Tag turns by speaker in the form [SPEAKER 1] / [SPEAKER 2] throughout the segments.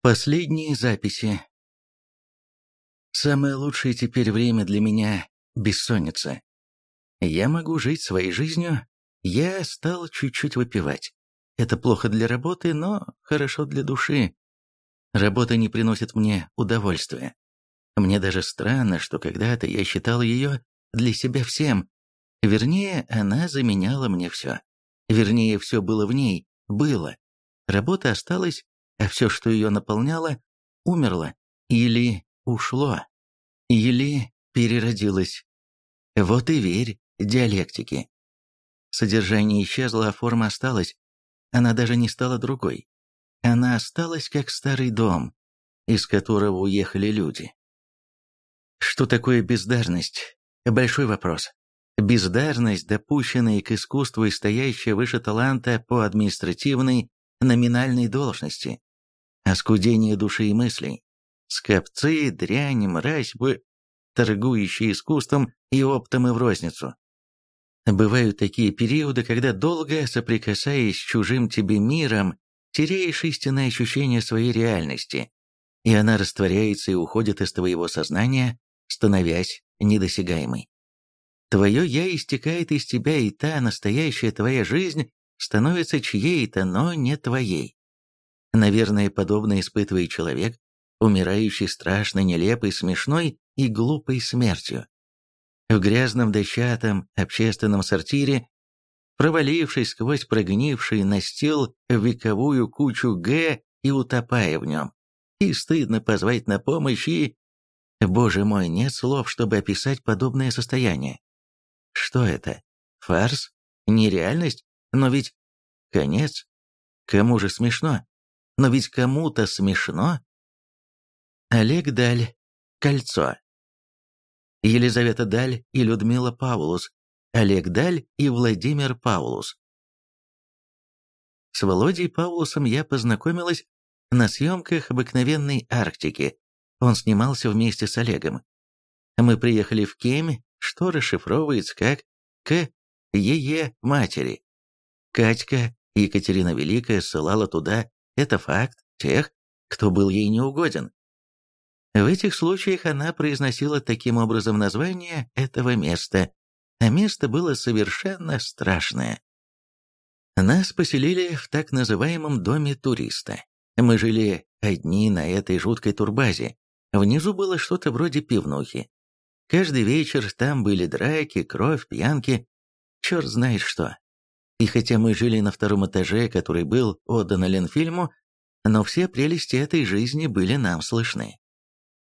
[SPEAKER 1] Последние записи. Самое лучшее теперь время для меня – бессонница. Я могу жить своей жизнью, я стал чуть-чуть выпивать. Это плохо для работы, но хорошо для души. Работа не приносит мне удовольствия. Мне даже странно, что когда-то я считал ее для себя всем. Вернее, она заменяла мне все. Вернее, все было в ней, было. Работа осталась а все, что ее наполняло, умерло или ушло, или переродилось. Вот и верь диалектике. Содержание исчезло, а форма осталась. Она даже не стала другой. Она осталась как старый дом, из которого уехали люди. Что такое бездарность? Большой вопрос. Бездарность, допущенная к искусству и стоящая выше таланта по административной, номинальной должности, оскудение души и мыслей. Скопцы, дрянь, мразь, бы, торгующие искусством и оптом и в розницу. Бывают такие периоды, когда долго соприкасаясь с чужим тебе миром, теряешь истинное ощущение своей реальности, и она растворяется и уходит из твоего сознания, становясь недосягаемой. Твое «я» истекает из тебя, и та настоящая твоя жизнь становится чьей-то, но не твоей. Наверное, подобно испытывает человек, умирающий страшно нелепой, смешной и глупой смертью. В грязном дощатом общественном сортире, провалившись сквозь прогнивший настил в вековую кучу «Г» и утопая в нем. И стыдно позвать на помощь, и... Боже мой, нет слов, чтобы описать подобное состояние. Что это? Фарс? Нереальность? Но ведь... Конец? Кому же смешно? Но ведь кому-то смешно. Олег Даль. Кольцо. Елизавета Даль и Людмила Паулус. Олег Даль и Владимир Паулус. С Володей Паулусом я познакомилась на съемках обыкновенной Арктики. Он снимался вместе с Олегом. Мы приехали в Кемь, что расшифровывается как «К Ее матери». Катька, Екатерина Великая, ссылала туда это факт тех, кто был ей неугоден. В этих случаях она произносила таким образом название этого места, а место было совершенно страшное. Нас поселили в так называемом доме туриста. Мы жили одни на этой жуткой турбазе. Внизу было что-то вроде пивнухи. Каждый вечер там были драки, кровь, пьянки, черт знает что. И хотя мы жили на втором этаже, который был отдан Ленфильму, но все прелести этой жизни были нам слышны.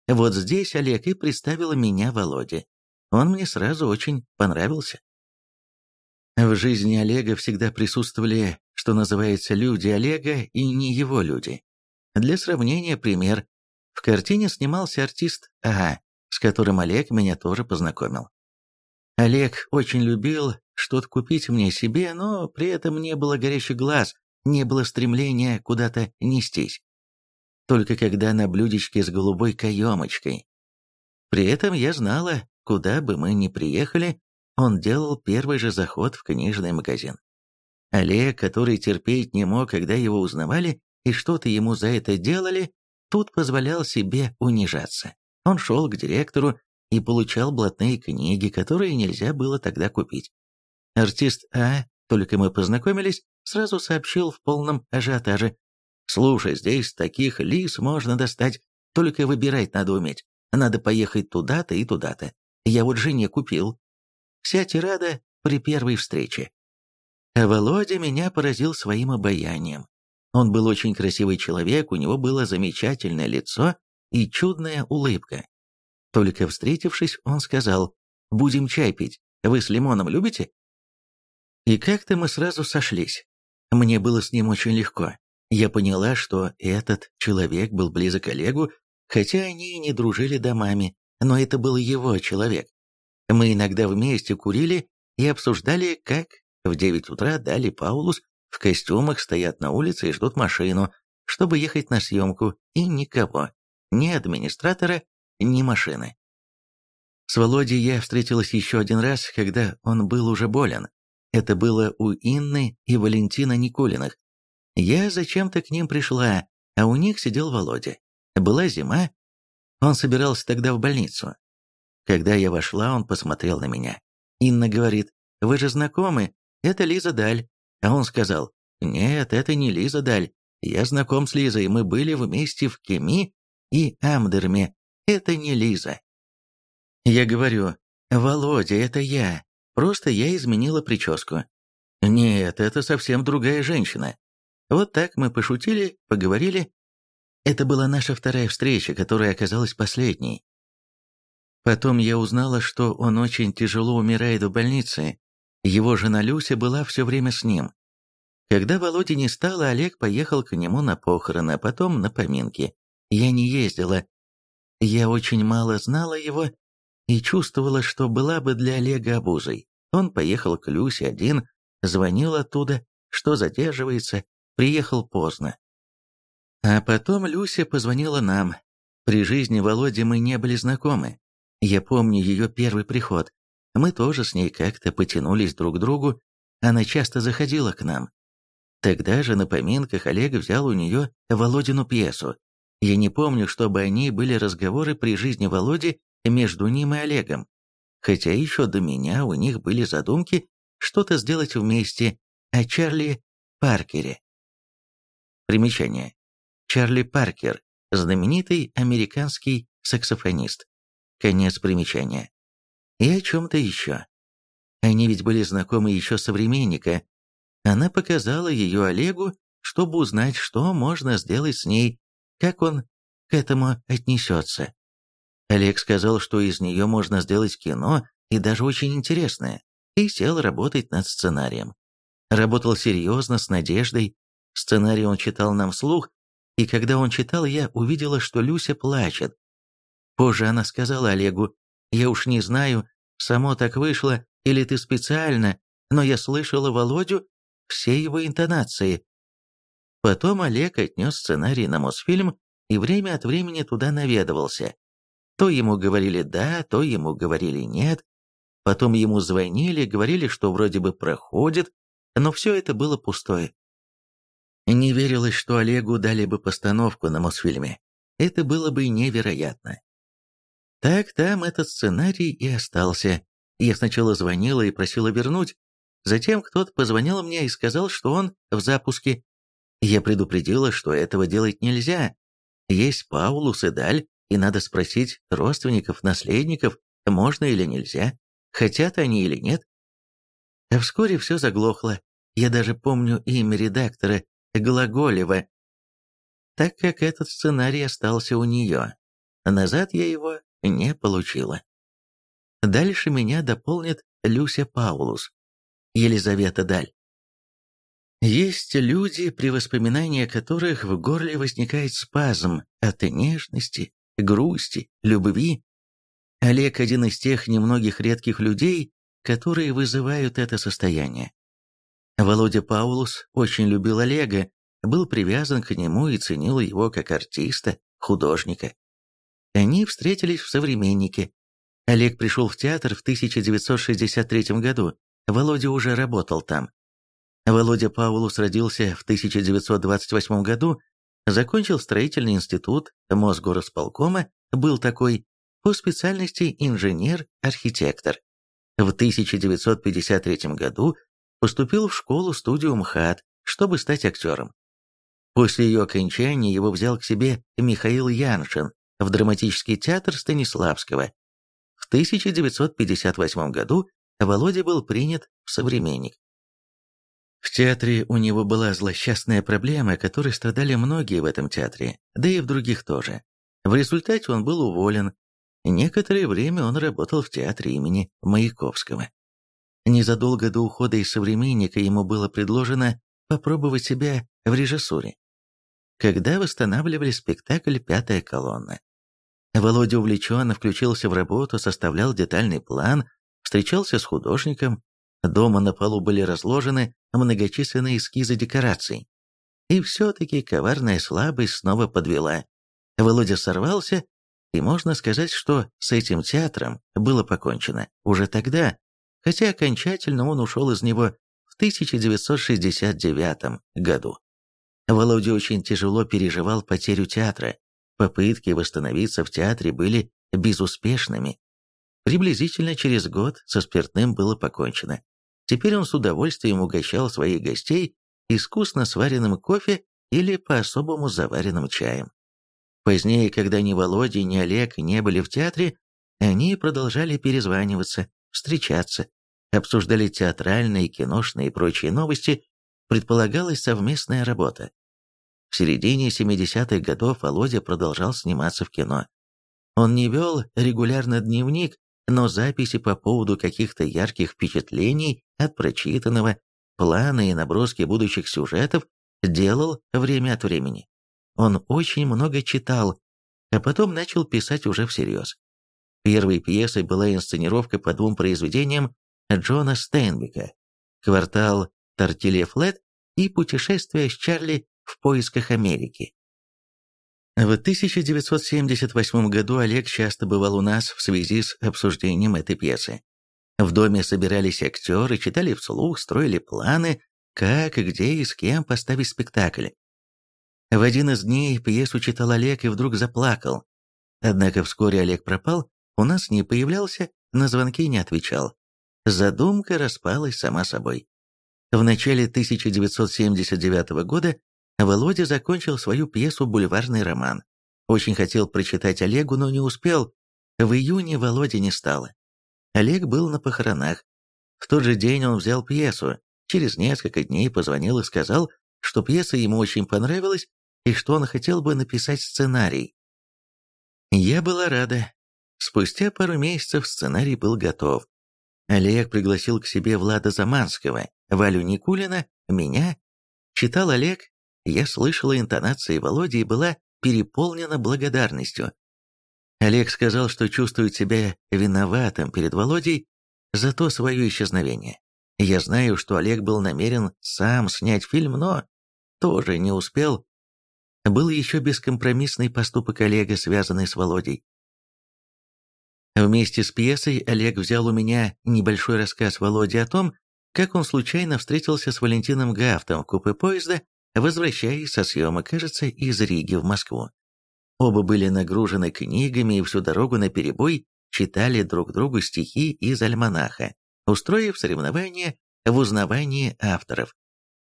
[SPEAKER 1] Вот здесь Олег и представил меня Володе. Он мне сразу очень понравился. В жизни Олега всегда присутствовали, что называется, люди Олега и не его люди. Для сравнения пример. В картине снимался артист А, с которым Олег меня тоже познакомил. Олег очень любил что-то купить мне себе, но при этом не было горящих глаз, не было стремления куда-то нестись. Только когда на блюдечке с голубой каемочкой. При этом я знала, куда бы мы ни приехали, он делал первый же заход в книжный магазин. Олег, который терпеть не мог, когда его узнавали и что-то ему за это делали, тут позволял себе унижаться. Он шел к директору и получал блатные книги, которые нельзя было тогда купить. Артист А, только мы познакомились, сразу сообщил в полном ажиотаже. «Слушай, здесь таких лис можно достать, только выбирать надо уметь. Надо поехать туда-то и туда-то. Я вот жене купил». Вся тирада при первой встрече. А Володя меня поразил своим обаянием. Он был очень красивый человек, у него было замечательное лицо и чудная улыбка. Только встретившись, он сказал, «Будем чай пить. Вы с лимоном любите?» И как-то мы сразу сошлись. Мне было с ним очень легко. Я поняла, что этот человек был близок Олегу, хотя они и не дружили домами, но это был его человек. Мы иногда вместе курили и обсуждали, как в девять утра Дали Паулус в костюмах стоят на улице и ждут машину, чтобы ехать на съемку, и никого, ни администратора, ни машины. С Володей я встретилась еще один раз, когда он был уже болен. Это было у Инны и Валентина Никулиных. Я зачем-то к ним пришла, а у них сидел Володя. Была зима, он собирался тогда в больницу. Когда я вошла, он посмотрел на меня. Инна говорит, «Вы же знакомы, это Лиза Даль». А он сказал, «Нет, это не Лиза Даль. Я знаком с Лизой, мы были вместе в Кеми и Амдерме. Это не Лиза». Я говорю, «Володя, это я. Просто я изменила прическу». «Нет, это совсем другая женщина». Вот так мы пошутили, поговорили. Это была наша вторая встреча, которая оказалась последней. Потом я узнала, что он очень тяжело умирает в больнице. Его жена Люся была все время с ним. Когда Володи не стало, Олег поехал к нему на похороны, а потом на поминки. Я не ездила. Я очень мало знала его и чувствовала, что была бы для Олега обузой. Он поехал к Люсе один, звонил оттуда, что задерживается, приехал поздно. А потом Люся позвонила нам. При жизни Володи мы не были знакомы. Я помню ее первый приход. Мы тоже с ней как-то потянулись друг к другу, она часто заходила к нам. Тогда же на поминках Олег взял у нее Володину пьесу. Я не помню, чтобы они были разговоры при жизни Володи между ним и Олегом. Хотя еще до меня у них были задумки что-то сделать вместе о Чарли Паркере. Примечание. Чарли Паркер, знаменитый американский саксофонист. Конец примечания. И о чем-то еще. Они ведь были знакомы еще современника. Она показала ее Олегу, чтобы узнать, что можно сделать с ней, как он к этому отнесется. Олег сказал, что из нее можно сделать кино, и даже очень интересное, и сел работать над сценарием. Работал серьезно, с надеждой. Сценарий он читал нам вслух, и когда он читал, я увидела, что Люся плачет, Позже она сказала Олегу, «Я уж не знаю, само так вышло, или ты специально, но я слышала Володю все его интонации». Потом Олег отнес сценарий на Мосфильм и время от времени туда наведывался. То ему говорили «да», то ему говорили «нет». Потом ему звонили, говорили, что вроде бы проходит, но все это было пустое. Не верилось, что Олегу дали бы постановку на Мосфильме. Это было бы невероятно. Так там этот сценарий и остался. Я сначала звонила и просила вернуть, затем кто-то позвонил мне и сказал, что он в запуске. Я предупредила, что этого делать нельзя. Есть Паулус и Даль, и надо спросить родственников, наследников, можно или нельзя, хотят они или нет. А вскоре все заглохло. Я даже помню имя редактора, Глаголева, так как этот сценарий остался у нее. Назад я его не получила. Дальше меня дополнит Люся Паулус, Елизавета Даль. Есть люди, при воспоминании которых в горле возникает спазм от нежности, грусти, любви. Олег один из тех немногих редких людей, которые вызывают это состояние. Володя Паулус очень любил Олега, был привязан к нему и ценил его как артиста, художника. Они встретились в «Современнике». Олег пришел в театр в 1963 году, Володя уже работал там. Володя Паулус родился в 1928 году, закончил строительный институт Мосгоросполкома, был такой, по специальности инженер-архитектор. В 1953 году поступил в школу-студию МХАТ, чтобы стать актером. После ее окончания его взял к себе Михаил Яншин, в драматический театр Станиславского. В 1958 году Володя был принят в «Современник». В театре у него была злосчастная проблема, которой страдали многие в этом театре, да и в других тоже. В результате он был уволен. Некоторое время он работал в театре имени Маяковского. Незадолго до ухода из «Современника» ему было предложено попробовать себя в режиссуре. Когда восстанавливали спектакль «Пятая колонна», Володя увлеченно включился в работу, составлял детальный план, встречался с художником. Дома на полу были разложены многочисленные эскизы декораций. И все-таки коварная слабость снова подвела. Володя сорвался, и можно сказать, что с этим театром было покончено уже тогда, хотя окончательно он ушел из него в 1969 году. Володя очень тяжело переживал потерю театра. Попытки восстановиться в театре были безуспешными. Приблизительно через год со спиртным было покончено. Теперь он с удовольствием угощал своих гостей искусно сваренным кофе или по-особому заваренным чаем. Позднее, когда ни Володя, ни Олег не были в театре, они продолжали перезваниваться, встречаться, обсуждали театральные, киношные и прочие новости, предполагалась совместная работа. В середине 70-х годов Володя продолжал сниматься в кино. Он не вел регулярно дневник, но записи по поводу каких-то ярких впечатлений от прочитанного, планы и наброски будущих сюжетов делал время от времени. Он очень много читал, а потом начал писать уже всерьез. Первой пьесой была инсценировка по двум произведениям Джона Стейнбека «Квартал Тортилье-Флет» и «Путешествие с Чарли в поисках Америки». В 1978 году Олег часто бывал у нас в связи с обсуждением этой пьесы. В доме собирались актеры, читали вслух, строили планы, как, где и с кем поставить спектакль. В один из дней пьесу читал Олег и вдруг заплакал. Однако вскоре Олег пропал, у нас не появлялся, на звонки не отвечал. Задумка распалась сама собой. В начале 1979 года Володя закончил свою пьесу «Бульварный роман». Очень хотел прочитать Олегу, но не успел. В июне Володя не стало. Олег был на похоронах. В тот же день он взял пьесу. Через несколько дней позвонил и сказал, что пьеса ему очень понравилась и что он хотел бы написать сценарий. Я была рада. Спустя пару месяцев сценарий был готов. Олег пригласил к себе Влада Заманского, Валю Никулина, меня. Читал Олег, я слышала интонации Володи и была переполнена благодарностью. Олег сказал, что чувствует себя виноватым перед Володей за то свое исчезновение. Я знаю, что Олег был намерен сам снять фильм, но тоже не успел. Был еще бескомпромиссный поступок Олега, связанный с Володей. Вместе с пьесой Олег взял у меня небольшой рассказ Володи о том, как он случайно встретился с Валентином Гафтом в купе поезда возвращаясь со съемок, кажется, из Риги в Москву. Оба были нагружены книгами и всю дорогу на перебой читали друг другу стихи из альманаха, устроив соревнования в узнавании авторов.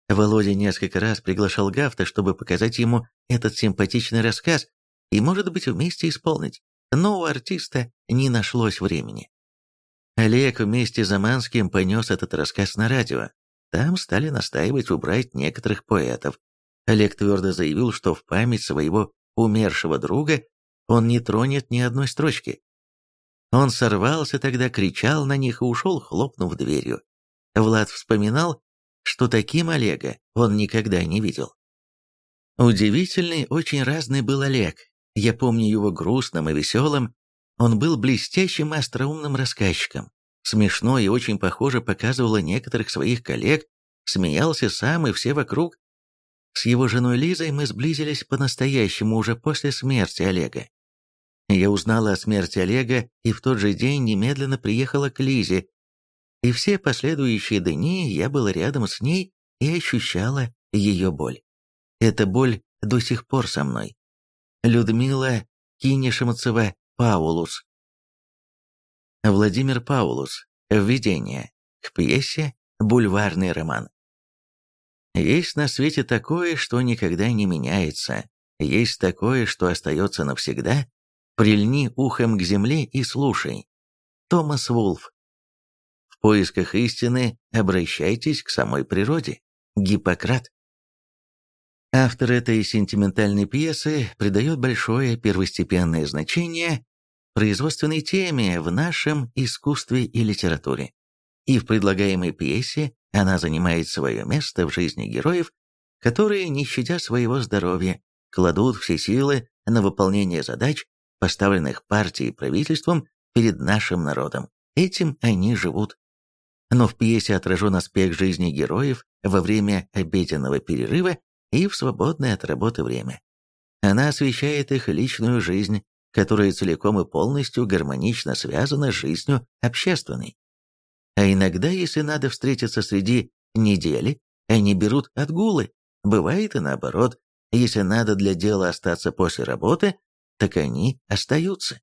[SPEAKER 1] Володя несколько раз приглашал Гафта, чтобы показать ему этот симпатичный рассказ и, может быть, вместе исполнить, но у артиста не нашлось времени. Олег вместе с Заманским понес этот рассказ на радио, там стали настаивать убрать некоторых поэтов. Олег твердо заявил, что в память своего умершего друга он не тронет ни одной строчки. Он сорвался тогда, кричал на них и ушел, хлопнув дверью. Влад вспоминал, что таким Олега он никогда не видел. Удивительный, очень разный был Олег. Я помню его грустным и веселым. Он был блестящим и остроумным рассказчиком смешно и очень похоже показывала некоторых своих коллег, смеялся сам и все вокруг. С его женой Лизой мы сблизились по-настоящему уже после смерти Олега. Я узнала о смерти Олега и в тот же день немедленно приехала к Лизе, и все последующие дни я была рядом с ней и ощущала ее боль. Эта боль до сих пор со мной. Людмила Кинешемцева Паулус Владимир Паулус. Введение. К пьесе «Бульварный роман». Есть на свете такое, что никогда не меняется. Есть такое, что остается навсегда. Прильни ухом к земле и слушай. Томас Вулф. В поисках истины обращайтесь к самой природе. Гиппократ. Автор этой сентиментальной пьесы придает большое первостепенное значение производственной теме в нашем искусстве и литературе. И в предлагаемой пьесе она занимает свое место в жизни героев, которые, не щадя своего здоровья, кладут все силы на выполнение задач, поставленных партией и правительством перед нашим народом. Этим они живут. Но в пьесе отражен аспект жизни героев во время обеденного перерыва и в свободное от работы время. Она освещает их личную жизнь, которая целиком и полностью гармонично связана с жизнью общественной. А иногда, если надо встретиться среди недели, они берут отгулы, Бывает и наоборот. Если надо для дела остаться после работы, так они остаются.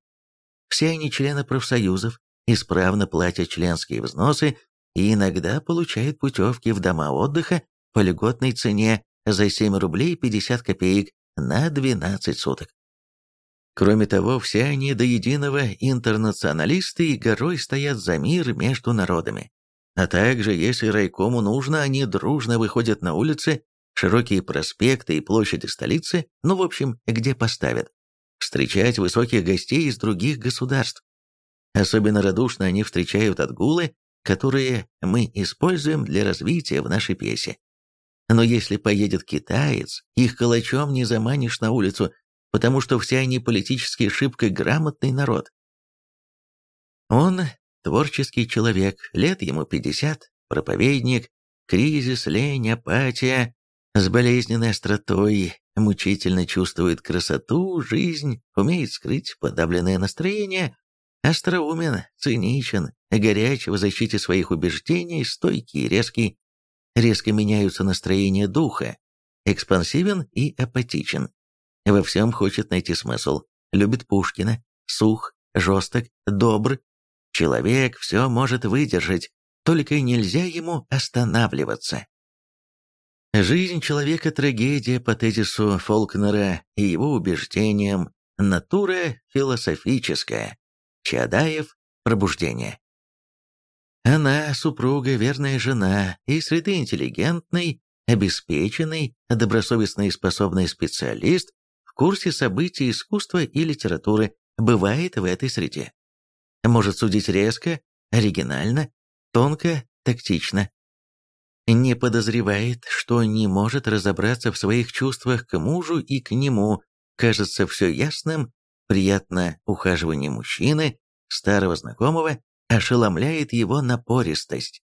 [SPEAKER 1] Все они члены профсоюзов, исправно платят членские взносы и иногда получают путевки в дома отдыха по льготной цене за 7 рублей 50 копеек на 12 суток. Кроме того, все они до единого интернационалисты и горой стоят за мир между народами. А также, если райкому нужно, они дружно выходят на улицы, широкие проспекты и площади столицы, ну, в общем, где поставят, встречать высоких гостей из других государств. Особенно радушно они встречают отгулы, которые мы используем для развития в нашей пьесе. Но если поедет китаец, их калачом не заманишь на улицу, потому что все они политически шибко грамотный народ. Он творческий человек, лет ему 50, проповедник, кризис, лень, апатия, с болезненной остротой, мучительно чувствует красоту, жизнь, умеет скрыть подавленное настроение, остроумен, циничен, горяч в защите своих убеждений, стойкий, резкий, резко меняются настроения духа, экспансивен и апатичен. Во всем хочет найти смысл, любит Пушкина, сух, жесток, добр. Человек все может выдержать, только нельзя ему останавливаться. Жизнь человека – трагедия по тезису Фолкнера и его убеждениям «натура философическая», Чадаев – пробуждение. Она, супруга, верная жена, и среды интеллигентный, обеспеченный, добросовестный и способный специалист курсе событий искусства и литературы, бывает в этой среде. Может судить резко, оригинально, тонко, тактично. Не подозревает, что не может разобраться в своих чувствах к мужу и к нему, кажется все ясным, приятно ухаживание мужчины, старого знакомого, ошеломляет его напористость.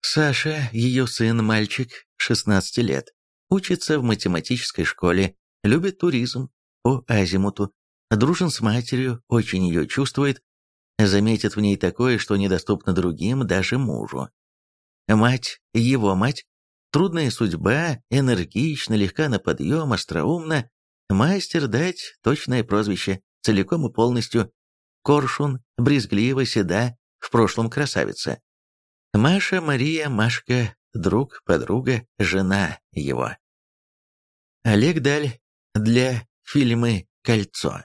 [SPEAKER 1] Саша, ее сын-мальчик, 16 лет, учится в математической школе, любит туризм, по азимуту, дружен с матерью, очень ее чувствует, заметит в ней такое, что недоступно другим, даже мужу. Мать, его мать, трудная судьба, энергично, легка на подъем, остроумна, мастер дать точное прозвище, целиком и полностью, Коршун, брезгливо, седа, в прошлом красавица. Маша, Мария, Машка, друг, подруга, жена его. Олег Даль для фильмы «Кольцо».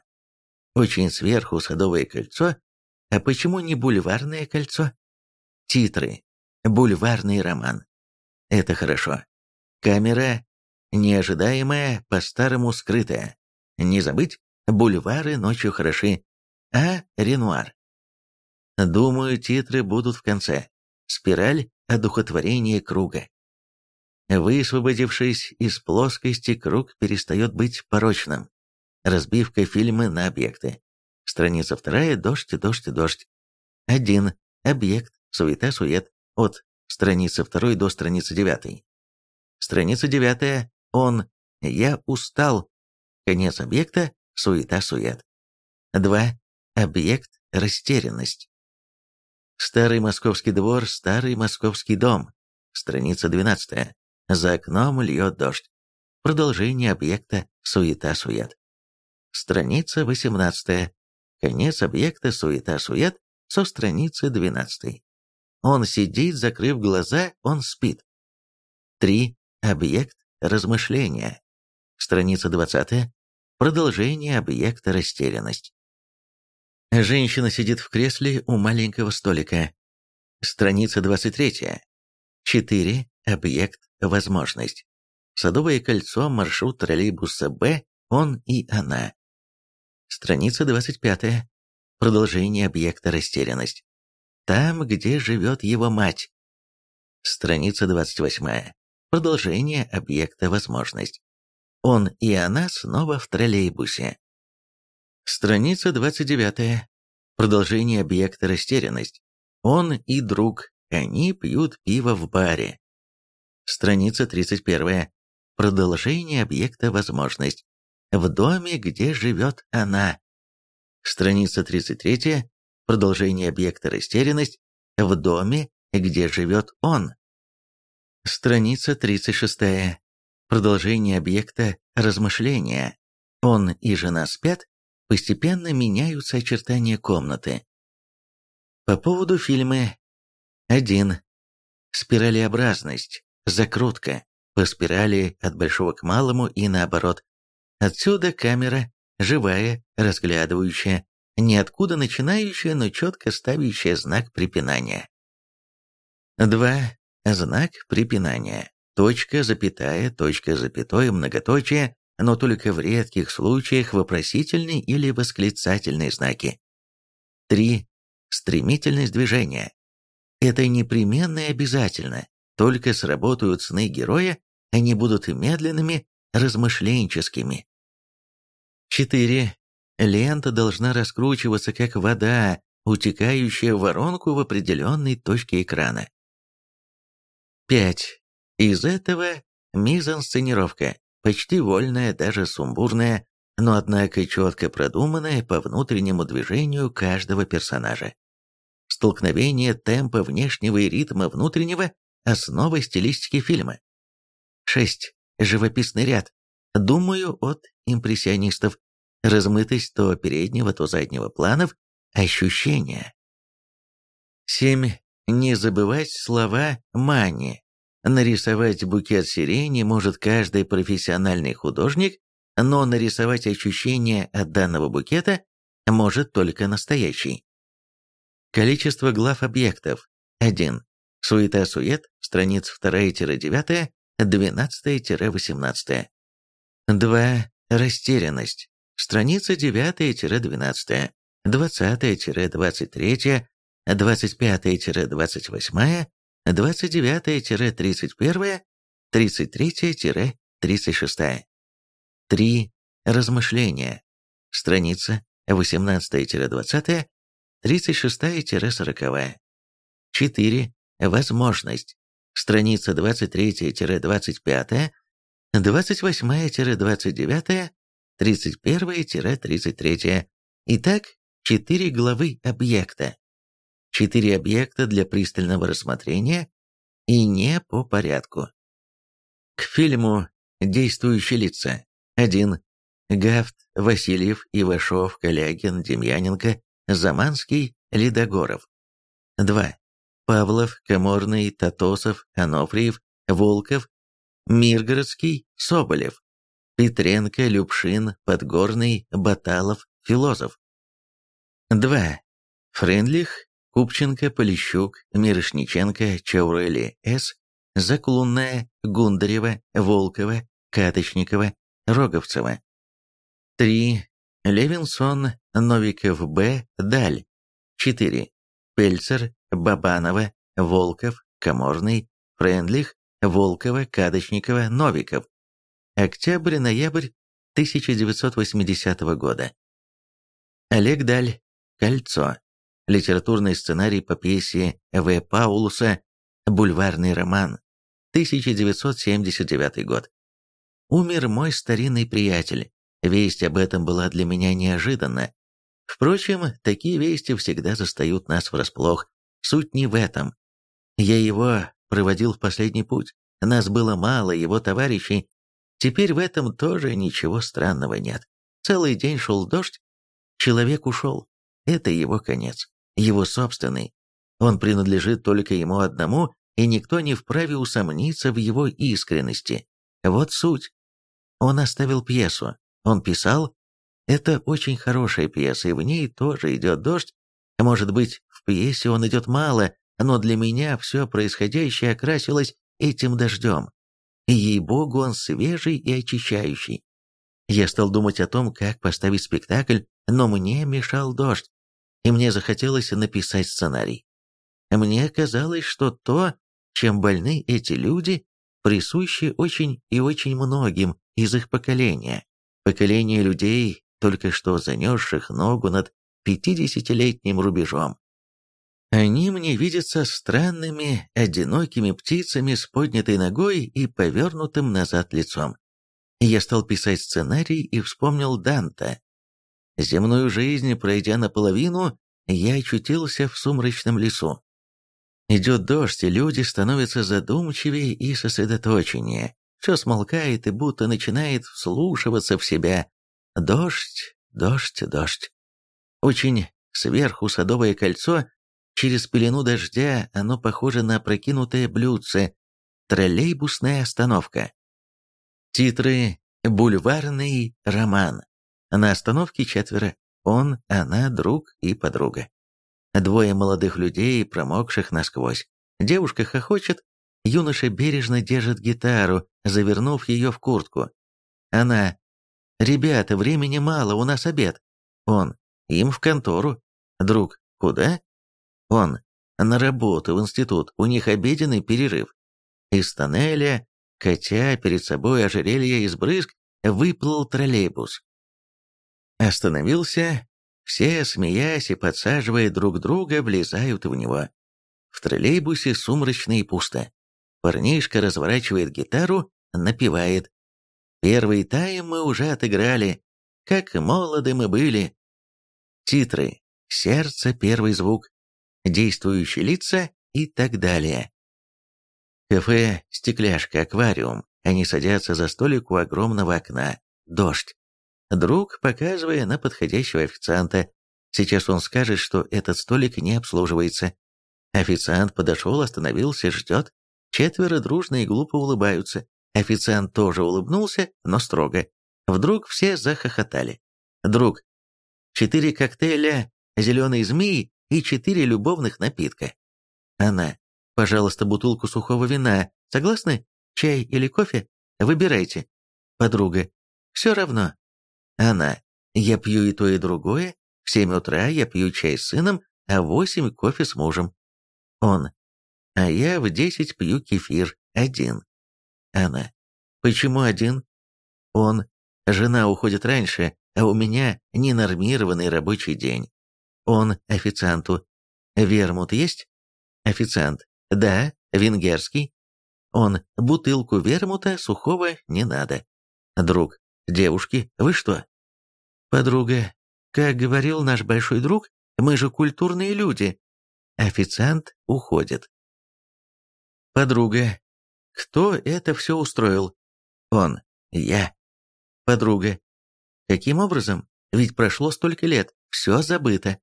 [SPEAKER 1] Очень сверху садовое кольцо, а почему не бульварное кольцо? Титры. Бульварный роман. Это хорошо. Камера неожидаемая, по-старому скрытая. Не забыть, бульвары ночью хороши, а. Ренуар. Думаю, титры будут в конце. Спираль одухотворения круга. Высвободившись из плоскости, круг перестает быть порочным. Разбивка фильма на объекты. Страница вторая, дождь, дождь, дождь. Один. Объект, суета-сует. От страницы второй до страницы девятой. Страница девятая. Он. Я устал. Конец объекта. Суета-сует. Два. Объект – растерянность. Старый московский двор, старый московский дом. Страница 12. За окном льет дождь. Продолжение объекта суета-сует. Страница 18. Конец объекта суета-сует со страницы 12. Он сидит, закрыв глаза, он спит. 3. Объект размышления. Страница 20. Продолжение объекта растерянность. Женщина сидит в кресле у маленького столика. Страница 23. 4. Объект возможность. Садовое кольцо, маршрут троллейбуса Б, он и она. Страница 25. Продолжение объекта растерянность. Там, где живет его мать. Страница 28. Продолжение объекта возможность. Он и она снова в троллейбусе. Страница 29. Продолжение объекта растерянность. Он и друг, они пьют пиво в баре. Страница 31. Продолжение объекта возможность. В доме, где живет она. Страница 33. Продолжение объекта растерянность. В доме, где живет он. Страница 36. продолжение объекта размышления. Он и жена спят, постепенно меняются очертания комнаты. По поводу фильма 1. Спиралеобразность, закрутка, по спирали от большого к малому и наоборот. Отсюда камера, живая, разглядывающая, ниоткуда начинающая, но четко ставящая знак препинания. 2. Знак препинания. Точка, запятая, точка, запятой, многоточие, но только в редких случаях вопросительные или восклицательные знаки. 3. Стремительность движения. Это непременно и обязательно. Только сработают сны героя, они будут медленными, размышленческими. 4. Лента должна раскручиваться как вода, утекающая в воронку в определенной точке экрана. 5. Из этого мизансценировка, почти вольная, даже сумбурная, но однако четко продуманная по внутреннему движению каждого персонажа. Столкновение темпа внешнего и ритма внутреннего – основа стилистики фильма. 6. Живописный ряд. Думаю, от импрессионистов. Размытость то переднего, то заднего планов. Ощущения. 7. Не забывать слова «мани». Нарисовать букет сирени может каждый профессиональный художник, но нарисовать ощущения от данного букета может только настоящий. Количество глав объектов – 1. Суета-сует, страниц 2-9, 12-18. 2. Растерянность, страница 9-12, 20-23, 25-28, 29-31, 33-36. 3. Размышления. Страница 18-20, 36-40. 4. Возможность. Страница 23-25, 28-29, 31-33. Итак, 4 главы объекта четыре объекта для пристального рассмотрения и не по порядку. К фильму «Действующие лица» 1. Гафт, Васильев, Ивашов, Калягин, Демьяненко, Заманский, Ледогоров. 2. Павлов, Каморный, Татосов, Анофриев, Волков, Миргородский, Соболев, Петренко, Любшин, Подгорный, Баталов, Филозов. 2. Френлих, Купченко, Полищук, Мирошниченко, Чаурели С., Заклунная, Гундарева, Волкова, Каточникова, Роговцева. 3. Левинсон, Новиков Б. Даль. 4. Пельцер, Бабанова, Волков, Каморный, Френдлих, Волкова, Кадочникова, Новиков. Октябрь-ноябрь 1980 года. Олег Даль. Кольцо литературный сценарий по пьесе В. Паулуса «Бульварный роман», 1979 год. Умер мой старинный приятель. Весть об этом была для меня неожиданна. Впрочем, такие вести всегда застают нас врасплох. Суть не в этом. Я его проводил в последний путь. Нас было мало, его товарищей. Теперь в этом тоже ничего странного нет. Целый день шел дождь, человек ушел. Это его конец его собственный. Он принадлежит только ему одному, и никто не вправе усомниться в его искренности. Вот суть. Он оставил пьесу. Он писал. Это очень хорошая пьеса, и в ней тоже идет дождь. Может быть, в пьесе он идет мало, но для меня все происходящее окрасилось этим дождем. Ей-богу, он свежий и очищающий. Я стал думать о том, как поставить спектакль, но мне мешал дождь и мне захотелось написать сценарий. Мне казалось, что то, чем больны эти люди, присуще очень и очень многим из их поколения. Поколение людей, только что занесших ногу над пятидесятилетним рубежом. Они мне видятся странными, одинокими птицами с поднятой ногой и повернутым назад лицом. Я стал писать сценарий и вспомнил Данта, Земную жизнь пройдя наполовину, я очутился в сумрачном лесу. Идет дождь, и люди становятся задумчивее и сосредоточеннее. Все смолкает и будто начинает вслушиваться в себя. Дождь, дождь, дождь. Очень сверху садовое кольцо, через пелену дождя оно похоже на прокинутое блюдце. Троллейбусная остановка. Титры «Бульварный роман». На остановке четверо. Он, она, друг и подруга. Двое молодых людей, промокших насквозь. Девушка хохочет, юноша бережно держит гитару, завернув ее в куртку. Она. «Ребята, времени мало, у нас обед». Он. «Им в контору». Друг. «Куда?» Он. «На работу, в институт, у них обеденный перерыв». Из тоннеля, катя перед собой ожерелье из брызг, выплыл троллейбус. Остановился, все, смеясь и подсаживая друг друга, влезают в него. В троллейбусе сумрачно и пусто. Парнишка разворачивает гитару, напевает. Первый тайм мы уже отыграли, как молоды мы были. Титры. Сердце, первый звук. Действующие лица и так далее. Кафе «Стекляшка», аквариум. Они садятся за столик у огромного окна. Дождь. Друг, показывая на подходящего официанта. Сейчас он скажет, что этот столик не обслуживается. Официант подошел, остановился, ждет. Четверо дружно и глупо улыбаются. Официант тоже улыбнулся, но строго. Вдруг все захохотали. Друг. Четыре коктейля «Зеленый змей» и четыре любовных напитка. Она. Пожалуйста, бутылку сухого вина. Согласны? Чай или кофе? Выбирайте. Подруга. Все равно. Она. Я пью и то, и другое. В семь утра я пью чай с сыном, а в восемь кофе с мужем. Он. А я в десять пью кефир. Один. Она. Почему один? Он. Жена уходит раньше, а у меня ненормированный рабочий день. Он официанту. Вермут есть? Официант. Да, венгерский. Он. Бутылку вермута сухого не надо. Друг. Девушки, вы что? Подруга, как говорил наш большой друг, мы же культурные люди. Официант уходит. Подруга, кто это все устроил? Он, я. Подруга, каким образом? Ведь прошло столько лет, все забыто.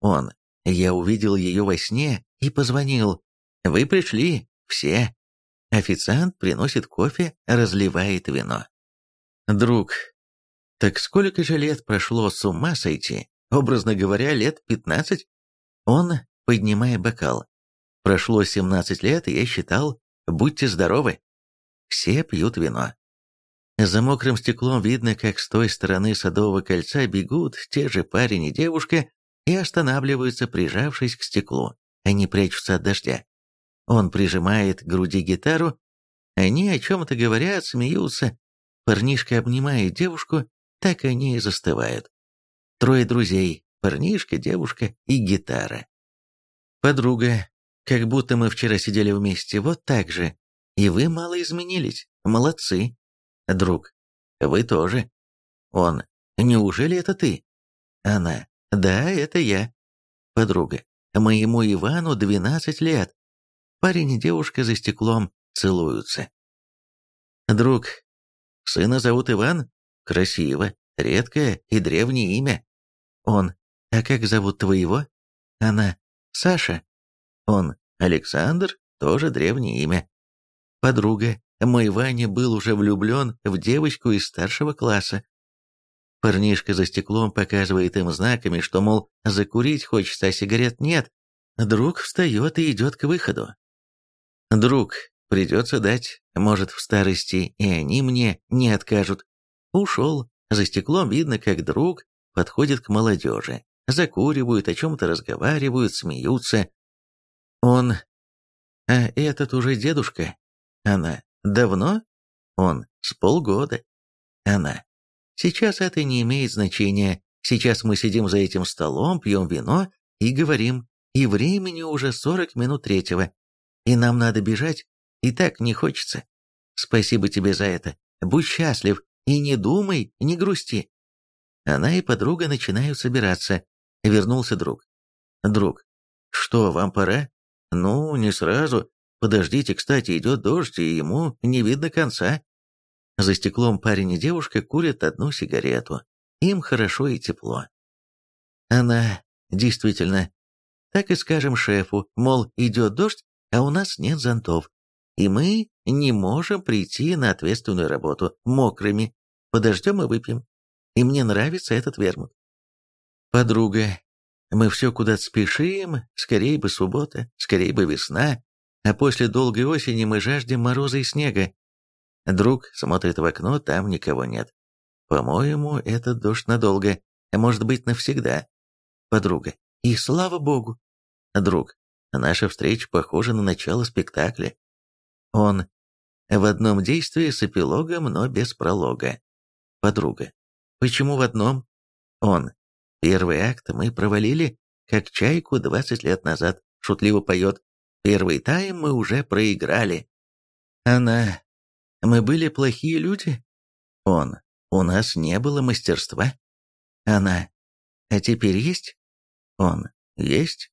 [SPEAKER 1] Он, я увидел ее во сне и позвонил. Вы пришли, все. Официант приносит кофе, разливает вино. Друг, так сколько же лет прошло с ума сойти? Образно говоря, лет пятнадцать? Он, поднимая бокал. Прошло семнадцать лет, я считал, будьте здоровы. Все пьют вино. За мокрым стеклом видно, как с той стороны Садового кольца бегут те же парень и девушка и останавливаются, прижавшись к стеклу. Они прячутся от дождя. Он прижимает к груди гитару. Они о чем-то говорят, смеются. Парнишка обнимает девушку, так они и застывают. Трое друзей, парнишка, девушка и гитара. Подруга, как будто мы вчера сидели вместе, вот так же. И вы мало изменились, молодцы. Друг, вы тоже. Он, неужели это ты? Она, да, это я. Подруга, моему Ивану 12 лет. Парень и девушка за стеклом целуются. Друг, сына зовут Иван? Красиво, редкое и древнее имя. Он. А как зовут твоего? Она. Саша. Он. Александр, тоже древнее имя. Подруга. Мой Ваня был уже влюблен в девочку из старшего класса. Парнишка за стеклом показывает им знаками, что, мол, закурить хочется, а сигарет нет. Друг встает и идет к выходу. Друг, придется дать, может, в старости и они мне не откажут. Ушел. За стеклом видно, как друг подходит к молодежи. Закуривают, о чем-то разговаривают, смеются. Он... А этот уже дедушка. Она. Давно? Он. С полгода. Она. Сейчас это не имеет значения. Сейчас мы сидим за этим столом, пьем вино и говорим. И времени уже сорок минут третьего. И нам надо бежать. И так не хочется. Спасибо тебе за это. Будь счастлив. И не думай, не грусти. Она и подруга начинают собираться. Вернулся друг. Друг. Что, вам пора? Ну, не сразу. Подождите, кстати, идет дождь, и ему не видно конца. За стеклом парень и девушка курят одну сигарету. Им хорошо и тепло. Она, действительно, так и скажем шефу, мол, идет дождь, а у нас нет зонтов. И мы не можем прийти на ответственную работу мокрыми. Подождем и выпьем. И мне нравится этот вермут. Подруга, мы все куда-то спешим, скорее бы суббота, скорее бы весна, а после долгой осени мы жаждем мороза и снега. Друг смотрит в окно, там никого нет. По-моему, этот дождь надолго, а может быть навсегда. Подруга. И слава богу. Друг. Наша встреча похожа на начало спектакля. Он. В одном действии с эпилогом, но без пролога. Подруга. Почему в одном? Он. Первый акт мы провалили, как чайку 20 лет назад, шутливо поет. Первый тайм мы уже проиграли. Она. Мы были плохие люди? Он. У нас не было мастерства. Она. А теперь есть? Он. Есть.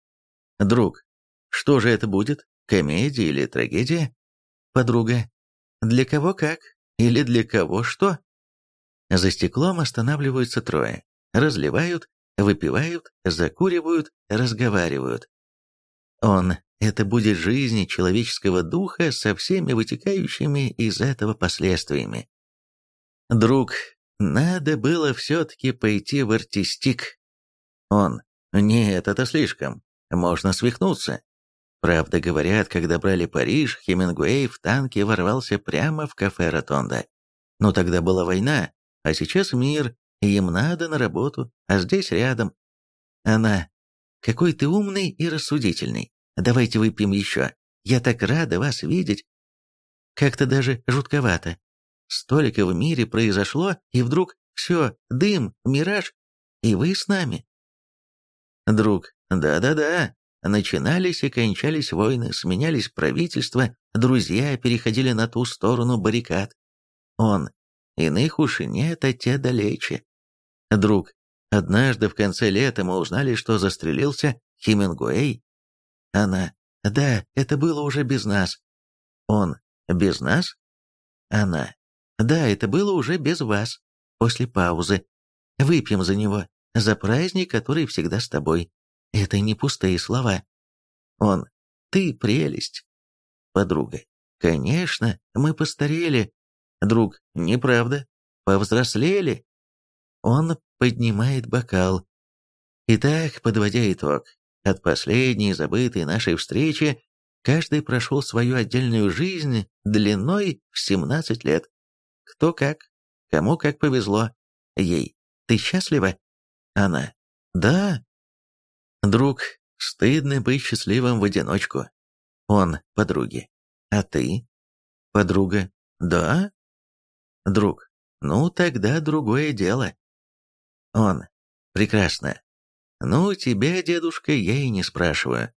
[SPEAKER 1] Друг. Что же это будет? Комедия или трагедия? Подруга. Для кого как? Или для кого что? За стеклом останавливаются трое. Разливают, выпивают, закуривают, разговаривают. Он это будет жизнь человеческого духа со всеми вытекающими из этого последствиями. Друг, надо было все-таки пойти в артистик. Он, нет, это слишком, можно свихнуться. Правда, говорят, когда брали Париж, Хемингуэй в танке ворвался прямо в кафе Ротонда. Но тогда была война, а сейчас мир, им надо на работу, а здесь рядом. Она, какой ты умный и рассудительный. Давайте выпьем еще. Я так рада вас видеть. Как-то даже жутковато. Столько в мире произошло, и вдруг все, дым, мираж, и вы с нами. Друг, да-да-да, начинались и кончались войны, сменялись правительства, друзья переходили на ту сторону баррикад. Он, иных уж нет, а те далече. Друг, однажды в конце лета мы узнали, что застрелился Хемингуэй, она. Да, это было уже без нас. Он. Без нас? Она. Да, это было уже без вас. После паузы. Выпьем за него. За праздник, который всегда с тобой. Это не пустые слова. Он. Ты прелесть. Подруга. Конечно, мы постарели. Друг. Неправда. Повзрослели. Он поднимает бокал. Итак, подводя итог, от последней забытой нашей встречи каждый прошел свою отдельную жизнь длиной в 17 лет. Кто как, кому как повезло. Ей. Ты счастлива? Она. Да. Друг, стыдно быть счастливым в одиночку. Он, подруги. А ты? Подруга. Да. Друг. Ну, тогда другое дело. Он. Прекрасно. Ну, тебя, дедушка, я и не спрашиваю.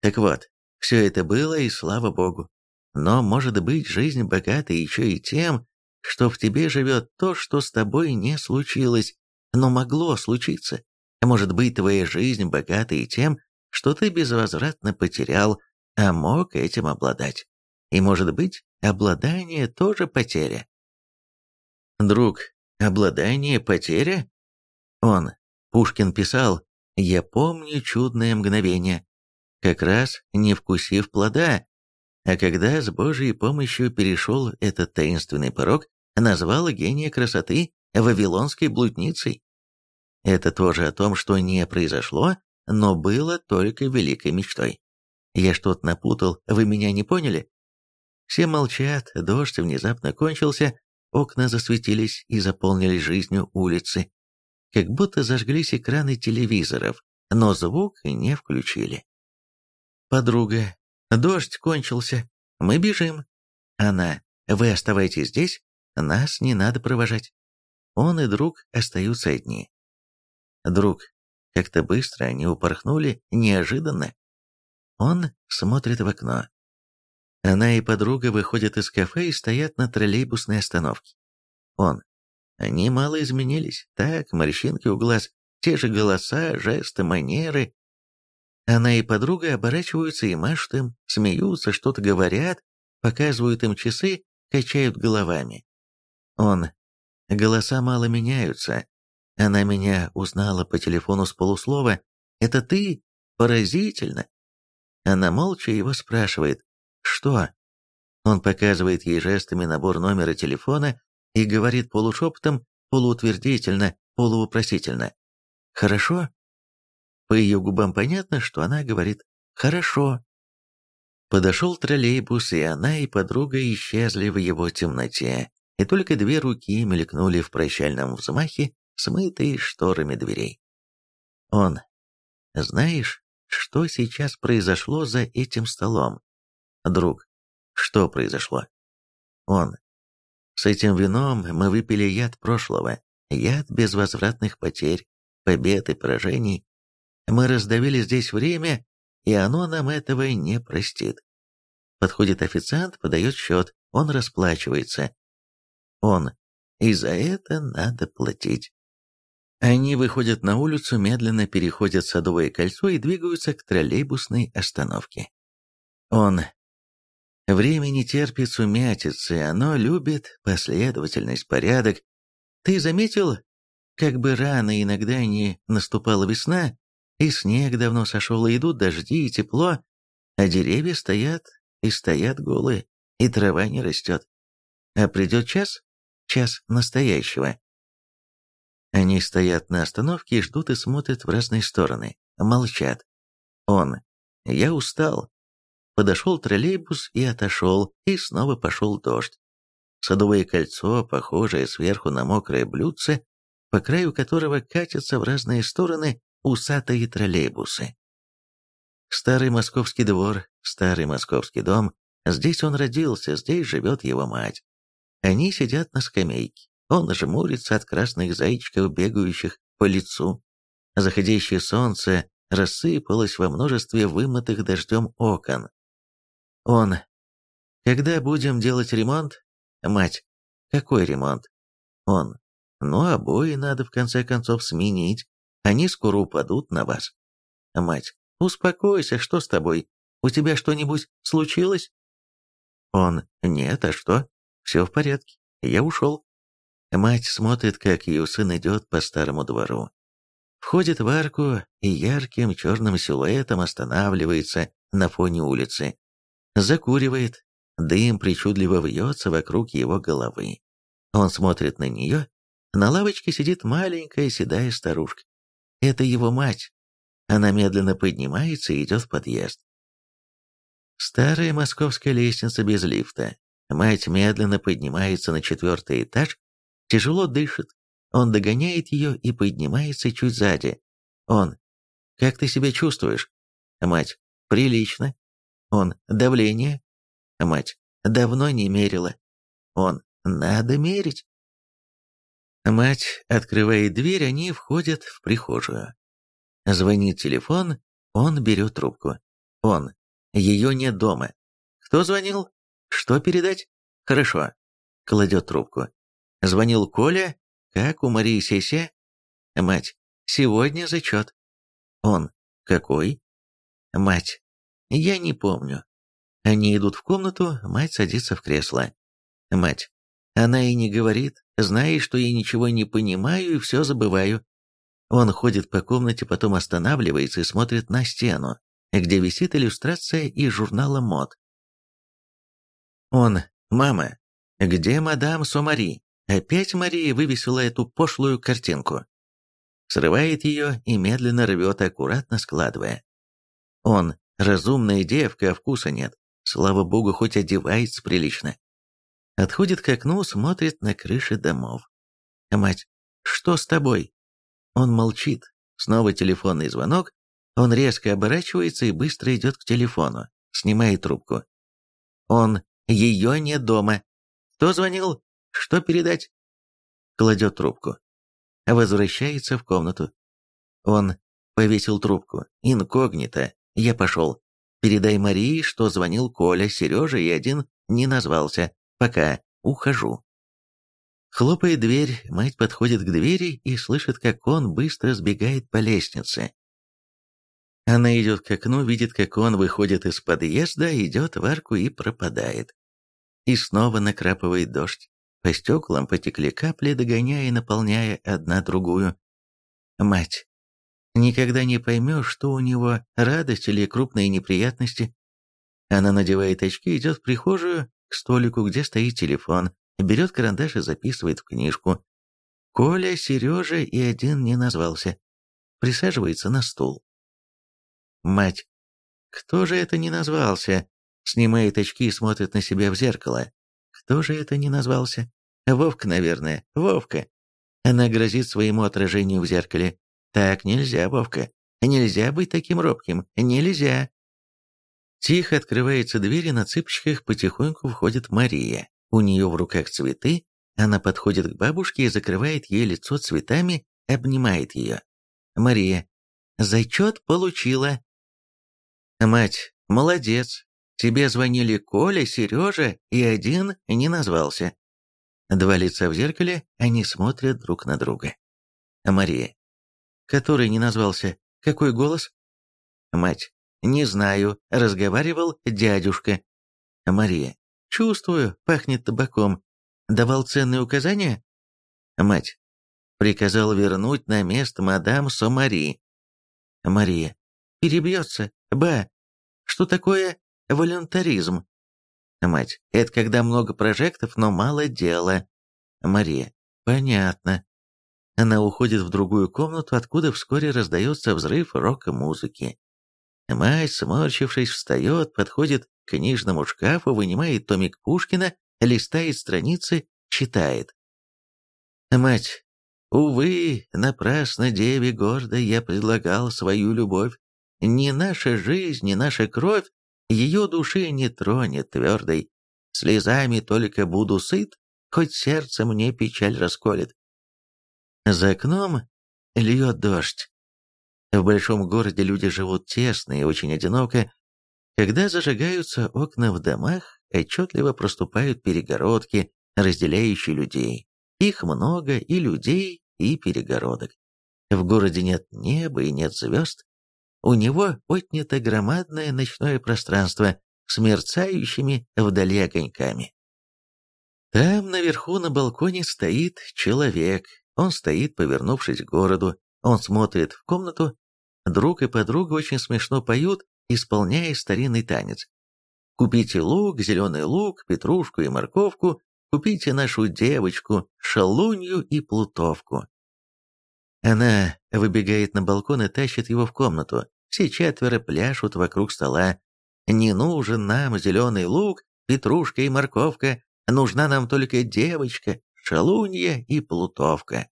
[SPEAKER 1] Так вот, все это было, и слава богу. Но, может быть, жизнь богата еще и тем, что в тебе живет то, что с тобой не случилось, но могло случиться. Может быть, твоя жизнь богата и тем, что ты безвозвратно потерял, а мог этим обладать. И, может быть, обладание тоже потеря. Друг, обладание потеря? Он, Пушкин писал, я помню чудное мгновение, как раз не вкусив плода, а когда с Божьей помощью перешел этот таинственный порог, назвал гения красоты вавилонской блудницей. Это тоже о том, что не произошло, но было только великой мечтой. Я что-то напутал, вы меня не поняли? Все молчат, дождь внезапно кончился, окна засветились и заполнились жизнью улицы как будто зажглись экраны телевизоров, но звук не включили. Подруга. Дождь кончился. Мы бежим. Она. Вы оставайтесь здесь. Нас не надо провожать. Он и друг остаются одни. Друг. Как-то быстро они упорхнули, неожиданно. Он смотрит в окно. Она и подруга выходят из кафе и стоят на троллейбусной остановке. Он. Они мало изменились. Так, морщинки у глаз, те же голоса, жесты, манеры. Она и подруга оборачиваются и машут им, смеются, что-то говорят, показывают им часы, качают головами. Он. Голоса мало меняются. Она меня узнала по телефону с полуслова. «Это ты? Поразительно!» Она молча его спрашивает. «Что?» Он показывает ей жестами набор номера телефона и говорит полушепотом, полуутвердительно, полувопросительно. «Хорошо?» По ее губам понятно, что она говорит «хорошо». Подошел троллейбус, и она и подруга исчезли в его темноте, и только две руки мелькнули в прощальном взмахе, смытые шторами дверей. Он. Знаешь, что сейчас произошло за этим столом? Друг. Что произошло? Он. С этим вином мы выпили яд прошлого, яд безвозвратных потерь, побед и поражений, мы раздавили здесь время, и оно нам этого не простит. Подходит официант, подает счет, он расплачивается. Он. И за это надо платить. Они выходят на улицу, медленно переходят Садовое кольцо и двигаются к троллейбусной остановке. Он. Время не терпит сумятицы, оно любит последовательность, порядок. Ты заметил, как бы рано иногда не наступала весна, и снег давно сошел, и идут дожди, и тепло, а деревья стоят и стоят голые, и трава не растет. А придет час, час настоящего. Они стоят на остановке и ждут и смотрят в разные стороны, молчат. Он. Я устал. Подошел троллейбус и отошел, и снова пошел дождь. Садовое кольцо, похожее сверху на мокрое блюдце, по краю которого катятся в разные стороны усатые троллейбусы. Старый московский двор, старый московский дом, здесь он родился, здесь живет его мать. Они сидят на скамейке, он жмурится от красных зайчиков, бегающих по лицу. Заходящее солнце рассыпалось во множестве вымытых дождем окон. Он. Когда будем делать ремонт? Мать. Какой ремонт? Он. Ну, обои надо в конце концов сменить. Они скоро упадут на вас. Мать, успокойся, что с тобой? У тебя что-нибудь случилось? Он, нет, а что? Все в порядке, я ушел. Мать смотрит, как ее сын идет по старому двору. Входит в арку и ярким черным силуэтом останавливается на фоне улицы. Закуривает, дым причудливо вьется вокруг его головы. Он смотрит на нее. На лавочке сидит маленькая седая старушка. Это его мать. Она медленно поднимается и идет в подъезд. Старая московская лестница без лифта. Мать медленно поднимается на четвертый этаж, тяжело дышит. Он догоняет ее и поднимается чуть сзади. Он. «Как ты себя чувствуешь?» Мать. «Прилично». Он. «Давление?» Мать. «Давно не мерила». Он. «Надо мерить». Мать открывает дверь, они входят в прихожую. Звонит телефон, он берет трубку. Он. Ее нет дома. Кто звонил? Что передать? Хорошо. Кладет трубку. Звонил Коля. Как у Марии Сеся? Мать. Сегодня зачет. Он. Какой? Мать. Я не помню. Они идут в комнату, мать садится в кресло. Мать. Она и не говорит, зная, что я ничего не понимаю и все забываю. Он ходит по комнате, потом останавливается и смотрит на стену, где висит иллюстрация из журнала мод. Он, мама, где мадам Сомари? Опять Мария вывесила эту пошлую картинку. Срывает ее и медленно рвет, аккуратно складывая. Он, разумная девка, а вкуса нет. Слава богу, хоть одевается прилично. Отходит к окну, смотрит на крыши домов. Мать, что с тобой? Он молчит. Снова телефонный звонок. Он резко оборачивается и быстро идет к телефону. Снимает трубку. Он, ее нет дома. Кто звонил? Что передать? Кладет трубку. Возвращается в комнату. Он повесил трубку. Инкогнито. Я пошел. Передай Марии, что звонил Коля, Сережа и один не назвался. Пока. Ухожу. Хлопает дверь, мать подходит к двери и слышит, как он быстро сбегает по лестнице. Она идет к окну, видит, как он выходит из подъезда, идет в арку и пропадает. И снова накрапывает дождь. По стеклам потекли капли, догоняя и наполняя одна другую. Мать. Никогда не поймешь, что у него, радость или крупные неприятности. Она надевает очки, идет в прихожую, к столику, где стоит телефон, берет карандаш и записывает в книжку. Коля, Сережа и один не назвался. Присаживается на стул. Мать. Кто же это не назвался? Снимает очки и смотрит на себя в зеркало. Кто же это не назвался? Вовка, наверное. Вовка. Она грозит своему отражению в зеркале. Так нельзя, Вовка. Нельзя быть таким робким. Нельзя. Тихо открывается дверь, и на цыпочках потихоньку входит Мария. У нее в руках цветы, она подходит к бабушке и закрывает ей лицо цветами, обнимает ее. Мария. Зачет получила. «Мать, молодец. Тебе звонили Коля, Сережа, и один не назвался». Два лица в зеркале, они смотрят друг на друга. Мария. Который не назвался. Какой голос? Мать. Не знаю. Разговаривал дядюшка. Мария. Чувствую, пахнет табаком. Давал ценные указания? Мать. Приказал вернуть на место мадам Сомари. Мария. Перебьется. Ба, что такое волонтаризм? Мать, это когда много прожектов, но мало дела. Мария, понятно. Она уходит в другую комнату, откуда вскоре раздается взрыв рока-музыки. Мать, сморщившись, встает, подходит к книжному шкафу, вынимает томик Пушкина, листает страницы, читает. Мать, увы, напрасно деве гордо я предлагал свою любовь. Ни наша жизнь, ни наша кровь ее души не тронет твердой. Слезами только буду сыт, хоть сердце мне печаль расколет. За окном льет дождь. В большом городе люди живут тесно и очень одиноко. Когда зажигаются окна в домах, отчетливо проступают перегородки, разделяющие людей. Их много и людей, и перегородок. В городе нет неба и нет звезд, у него отнято громадное ночное пространство с мерцающими вдали огоньками. Там наверху на балконе стоит человек. Он стоит, повернувшись к городу. Он смотрит в комнату. Друг и подруга очень смешно поют, исполняя старинный танец. Купите лук, зеленый лук, петрушку и морковку, купите нашу девочку, шалунью и плутовку. Она выбегает на балкон и тащит его в комнату. Все четверо пляшут вокруг стола. Не нужен нам зеленый лук, петрушка и морковка, нужна нам только девочка, шалунья и плутовка.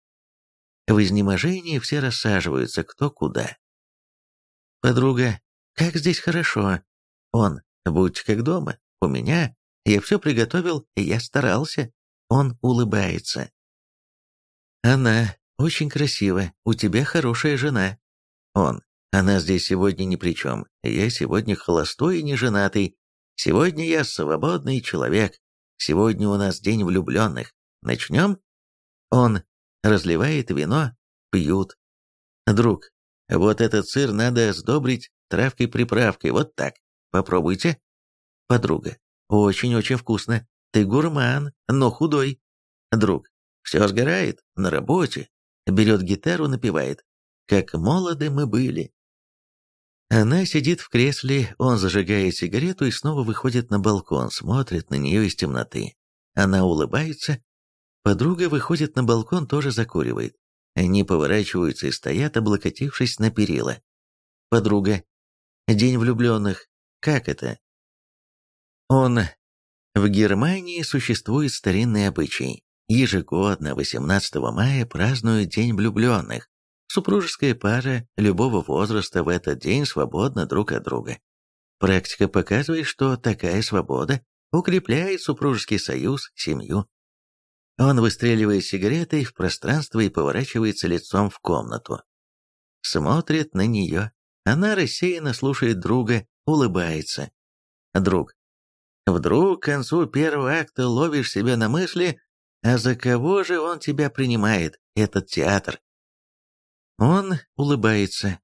[SPEAKER 1] В изнеможении все рассаживаются кто куда. Подруга, как здесь хорошо. Он, будь как дома, у меня, я все приготовил, я старался. Он улыбается. Она, очень красиво, у тебя хорошая жена. Он, она здесь сегодня ни при чем. Я сегодня холостой и неженатый. Сегодня я свободный человек. Сегодня у нас день влюбленных. Начнем? Он разливает вино, пьют. Друг, вот этот сыр надо сдобрить травкой-приправкой, вот так. Попробуйте. Подруга, очень-очень вкусно. Ты гурман, но худой. Друг, все сгорает, на работе. Берет гитару, напевает. Как молоды мы были, она сидит в кресле, он зажигает сигарету и снова выходит на балкон, смотрит на нее из темноты. Она улыбается. Подруга выходит на балкон, тоже закуривает. Они поворачиваются и стоят, облокотившись на перила. Подруга. День влюбленных. Как это? Он. В Германии существует старинный обычай. Ежегодно 18 мая празднуют День влюбленных. Супружеская пара любого возраста в этот день свободна друг от друга. Практика показывает, что такая свобода укрепляет супружеский союз, семью. Он выстреливает сигаретой в пространство и поворачивается лицом в комнату. Смотрит на нее. Она рассеянно слушает друга, улыбается. Друг. Вдруг к концу первого акта ловишь себя на мысли, а за кого же он тебя принимает, этот театр? Он улыбается.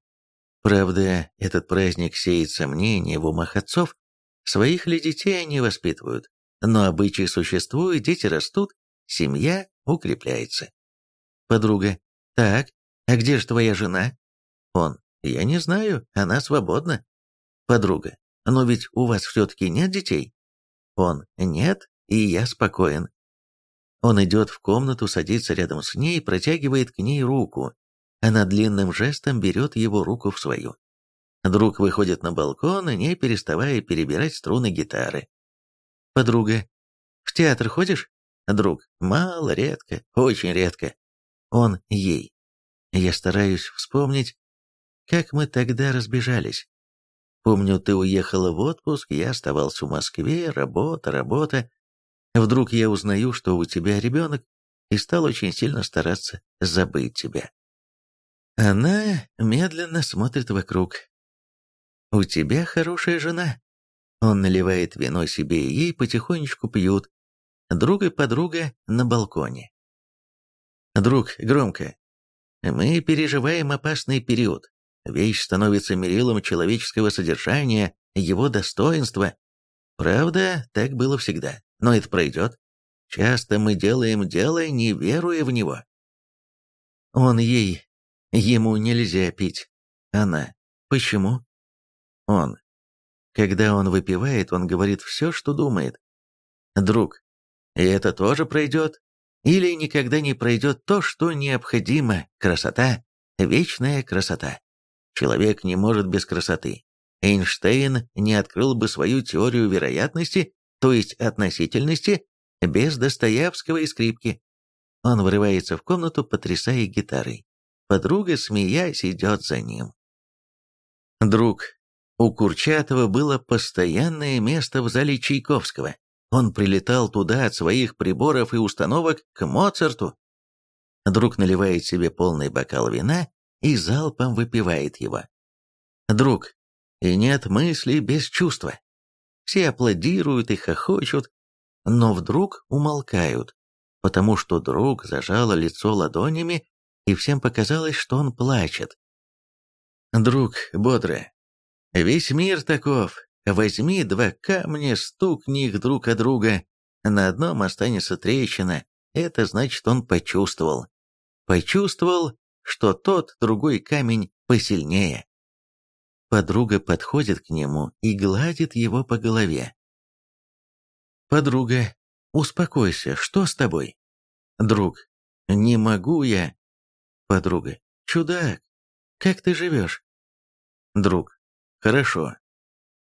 [SPEAKER 1] Правда, этот праздник сеет сомнения в умах отцов, своих ли детей они воспитывают. Но обычаи существуют, дети растут, семья укрепляется. Подруга. Так, а где же твоя жена? Он. Я не знаю, она свободна. Подруга. Но ведь у вас все-таки нет детей? Он. Нет, и я спокоен. Он идет в комнату, садится рядом с ней, протягивает к ней руку. Она длинным жестом берет его руку в свою. Друг выходит на балкон, не переставая перебирать струны гитары. Подруга. В театр ходишь? Друг. Мало, редко, очень редко. Он ей. Я стараюсь вспомнить, как мы тогда разбежались. Помню, ты уехала в отпуск, я оставался в Москве, работа, работа. Вдруг я узнаю, что у тебя ребенок, и стал очень сильно стараться забыть тебя. Она медленно смотрит вокруг. «У тебя хорошая жена». Он наливает вино себе и ей, потихонечку пьют. Друг и подруга на балконе. «Друг, громко. Мы переживаем опасный период. Вещь становится мерилом человеческого содержания, его достоинства. Правда, так было всегда, но это пройдет. Часто мы делаем дело, не веруя в него. Он ей. Ему нельзя пить. Она. Почему? Он. Когда он выпивает, он говорит все, что думает. Друг. И это тоже пройдет? Или никогда не пройдет то, что необходимо? Красота. Вечная красота. Человек не может без красоты. Эйнштейн не открыл бы свою теорию вероятности, то есть относительности, без Достоевского и скрипки. Он врывается в комнату, потрясая гитарой. Подруга, смеясь, идет за ним. Друг. У Курчатова было постоянное место в зале Чайковского. Он прилетал туда от своих приборов и установок к Моцарту. Друг наливает себе полный бокал вина и залпом выпивает его. Друг, и нет мысли без чувства. Все аплодируют и хохочут, но вдруг умолкают, потому что друг зажало лицо ладонями, и всем показалось, что он плачет. Друг, бодро. Весь мир таков. Возьми два камня, стукни их друг от друга. На одном останется трещина. Это значит, он почувствовал. Почувствовал что тот другой камень посильнее. Подруга подходит к нему и гладит его по голове. Подруга, успокойся, что с тобой? Друг, не могу я. Подруга, чудак, как ты живешь? Друг, хорошо.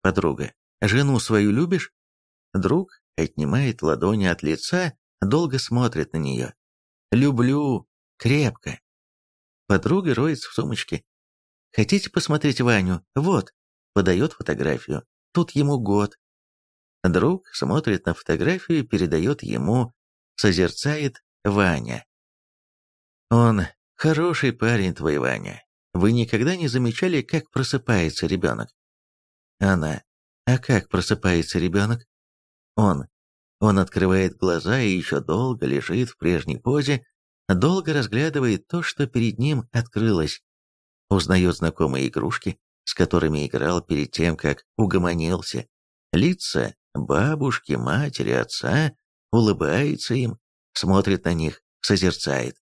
[SPEAKER 1] Подруга, жену свою любишь? Друг отнимает ладони от лица, долго смотрит на нее. Люблю, крепко. Подруга роется в сумочке. «Хотите посмотреть Ваню? Вот!» Подает фотографию. Тут ему год. Друг смотрит на фотографию и передает ему. Созерцает Ваня. Он хороший парень твой, Ваня. Вы никогда не замечали, как просыпается ребенок? Она. А как просыпается ребенок? Он. Он открывает глаза и еще долго лежит в прежней позе, долго разглядывает то, что перед ним открылось. Узнает знакомые игрушки, с которыми играл перед тем, как угомонился. Лица бабушки, матери, отца, улыбается им, смотрит на них, созерцает.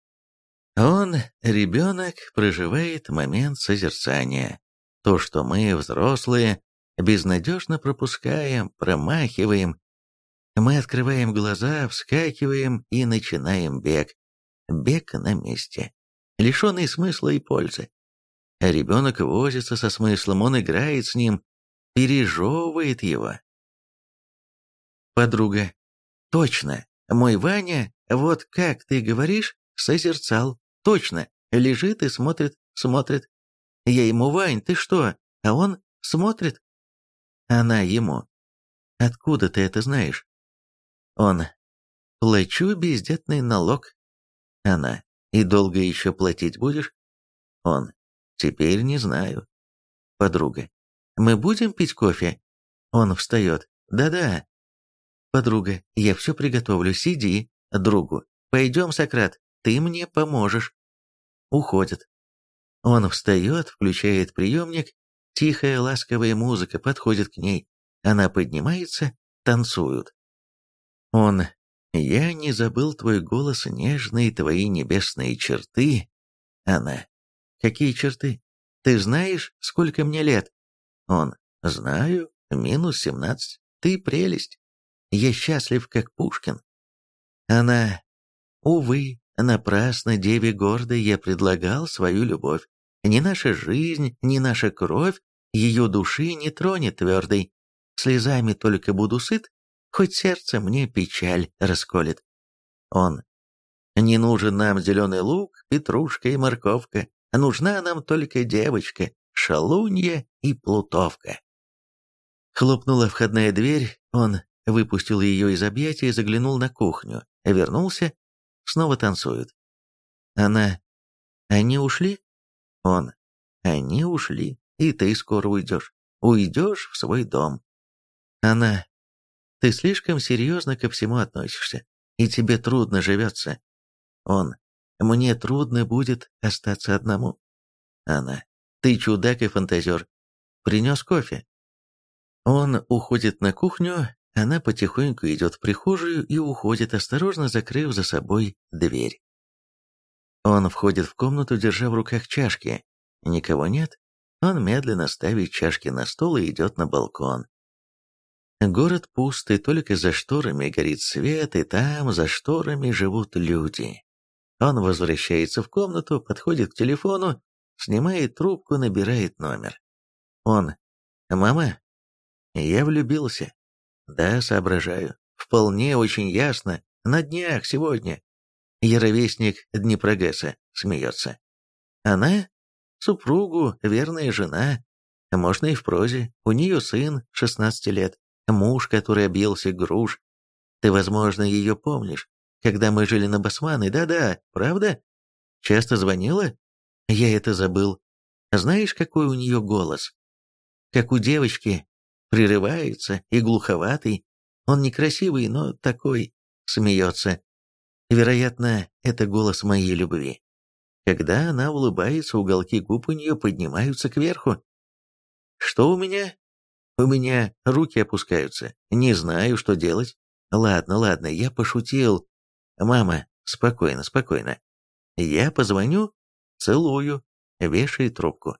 [SPEAKER 1] Он, ребенок, проживает момент созерцания. То, что мы, взрослые, безнадежно пропускаем, промахиваем. Мы открываем глаза, вскакиваем и начинаем бег бег на месте, лишенный смысла и пользы. А ребенок возится со смыслом, он играет с ним, пережевывает его. Подруга. Точно, мой Ваня, вот как ты говоришь, созерцал. Точно, лежит и смотрит, смотрит. Я ему, Вань, ты что? А он смотрит. Она ему. Откуда ты это знаешь? Он. Плачу бездетный налог. Она. «И долго еще платить будешь?» Он. «Теперь не знаю». Подруга. «Мы будем пить кофе?» Он встает. «Да-да». Подруга. «Я все приготовлю, сиди». Другу. «Пойдем, Сократ, ты мне поможешь». Уходит. Он встает, включает приемник, тихая ласковая музыка подходит к ней. Она поднимается, танцуют. Он «Я не забыл твой голос, нежные твои небесные черты». Она «Какие черты? Ты знаешь, сколько мне лет?» Он «Знаю, минус семнадцать. Ты прелесть. Я счастлив, как Пушкин». Она «Увы, напрасно деве гордой я предлагал свою любовь. Ни наша жизнь, ни наша кровь ее души не тронет твердой. Слезами только буду сыт, хоть сердце мне печаль расколет. Он. Не нужен нам зеленый лук, петрушка и морковка. Нужна нам только девочка, шалунья и плутовка. Хлопнула входная дверь, он выпустил ее из объятия и заглянул на кухню, вернулся, снова танцуют. Она... Они ушли? Он. Они ушли, и ты скоро уйдешь. Уйдешь в свой дом. Она. Ты слишком серьезно ко всему относишься, и тебе трудно живется. Он. Мне трудно будет остаться одному. Она. Ты чудак и фантазер. Принес кофе. Он уходит на кухню, она потихоньку идет в прихожую и уходит, осторожно закрыв за собой дверь. Он входит в комнату, держа в руках чашки. Никого нет. Он медленно ставит чашки на стол и идет на балкон. Город пустый, только за шторами горит свет, и там, за шторами, живут люди. Он возвращается в комнату, подходит к телефону, снимает трубку, набирает номер. Он. «Мама, я влюбился». «Да, соображаю. Вполне очень ясно. На днях, сегодня». Я ровесник Днепрогэса, смеется. Она? Супругу, верная жена. Можно и в прозе. У нее сын, 16 лет. Муж, который объелся груш. Ты, возможно, ее помнишь. Когда мы жили на Басманы, да-да, правда? Часто звонила? Я это забыл. Знаешь, какой у нее голос? Как у девочки. Прерывается и глуховатый. Он некрасивый, но такой. Смеется. Вероятно, это голос моей любви. Когда она улыбается, уголки губ у нее поднимаются кверху. Что у меня? У меня руки опускаются. Не знаю, что делать. Ладно, ладно, я пошутил. Мама, спокойно, спокойно. Я позвоню, целую, вешай трубку.